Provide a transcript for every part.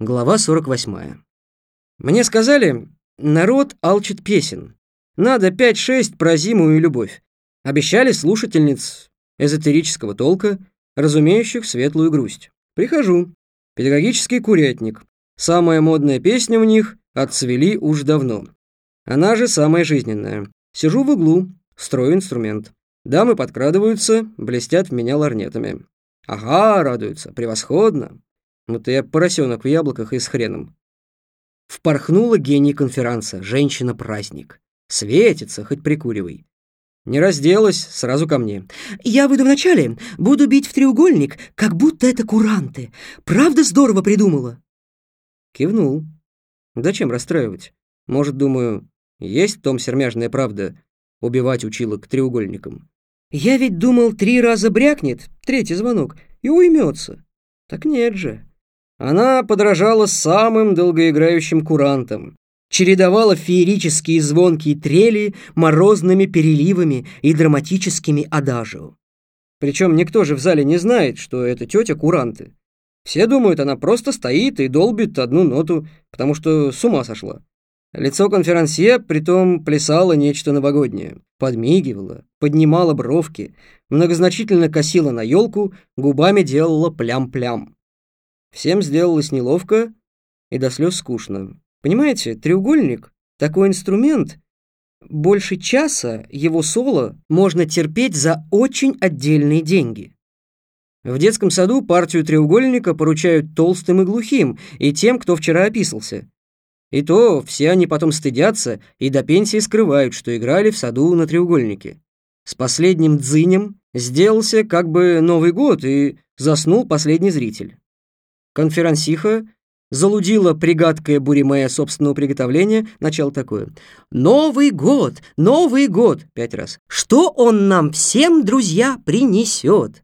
Глава 48. Мне сказали, народ алчит песен. Надо 5-6 про зиму и любовь. Обещали слушательниц эзотерического толка, разумеющих светлую грусть. Прихожу. Педагогический курятник. Самая модная песня у них «Отцвели уж давно». Она же самая жизненная. Сижу в углу, строю инструмент. Дамы подкрадываются, блестят в меня ларнетами. Ага, радуются, превосходно. Вот я поросенок в яблоках и с хреном. Впорхнула гений конферанса, женщина-праздник. Светится, хоть прикуривай. Не разделась, сразу ко мне. «Я выйду вначале, буду бить в треугольник, как будто это куранты. Правда здорово придумала?» Кивнул. Зачем расстраивать? Может, думаю, есть в том сермяжная правда, убивать учила к треугольникам. Я ведь думал, три раза брякнет, третий звонок, и уймется. Так нет же. Она подражала самым долгоиграющим курантам, чередовала феерические звонкие трели морозными переливами и драматическими адажио. Причем никто же в зале не знает, что это тетя куранты. Все думают, она просто стоит и долбит одну ноту, потому что с ума сошла. Лицо конферансье притом плясало нечто новогоднее, подмигивало, поднимало бровки, многозначительно косило на елку, губами делала плям-плям. Всем сделалось неловко и до слез скучно. Понимаете, треугольник — такой инструмент, больше часа его соло можно терпеть за очень отдельные деньги. В детском саду партию треугольника поручают толстым и глухим, и тем, кто вчера описался. И то все они потом стыдятся и до пенсии скрывают, что играли в саду на треугольнике. С последним дзынем сделался как бы Новый год, и заснул последний зритель. Конферансиха залудила пригадкое буримея собственного приготовления, начало такое. «Новый год! Новый год!» Пять раз. «Что он нам всем, друзья, принесет?»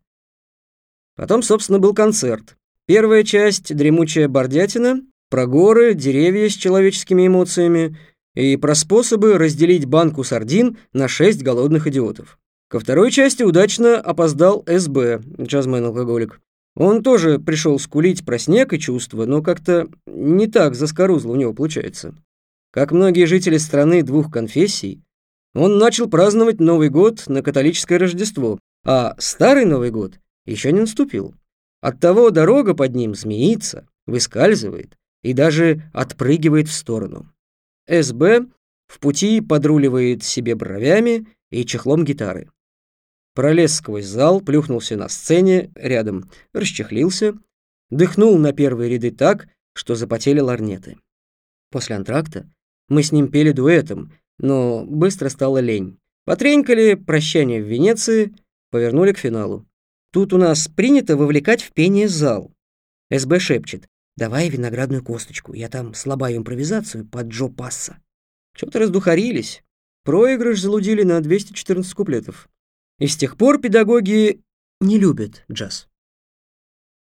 Потом, собственно, был концерт. Первая часть «Дремучая бордятина», про горы, деревья с человеческими эмоциями и про способы разделить банку сардин на шесть голодных идиотов. Ко второй части удачно опоздал СБ, джазмен-алкоголик. Он тоже пришел скулить про снег и чувства, но как-то не так заскорузло у него получается. Как многие жители страны двух конфессий, он начал праздновать Новый год на католическое Рождество, а Старый Новый год еще не наступил. Оттого дорога под ним змеится, выскальзывает и даже отпрыгивает в сторону. СБ в пути подруливает себе бровями и чехлом гитары пролез сквозь зал, плюхнулся на сцене рядом, расчехлился, дыхнул на первые ряды так, что запотели ларнеты. После антракта мы с ним пели дуэтом, но быстро стало лень. Потренькали «Прощание в Венеции», повернули к финалу. Тут у нас принято вовлекать в пение зал. СБ шепчет «Давай виноградную косточку, я там слабаю импровизацию под Джо Пасса». Чё-то раздухарились. Проигрыш залудили на 214 куплетов. И с тех пор педагоги не любят джаз.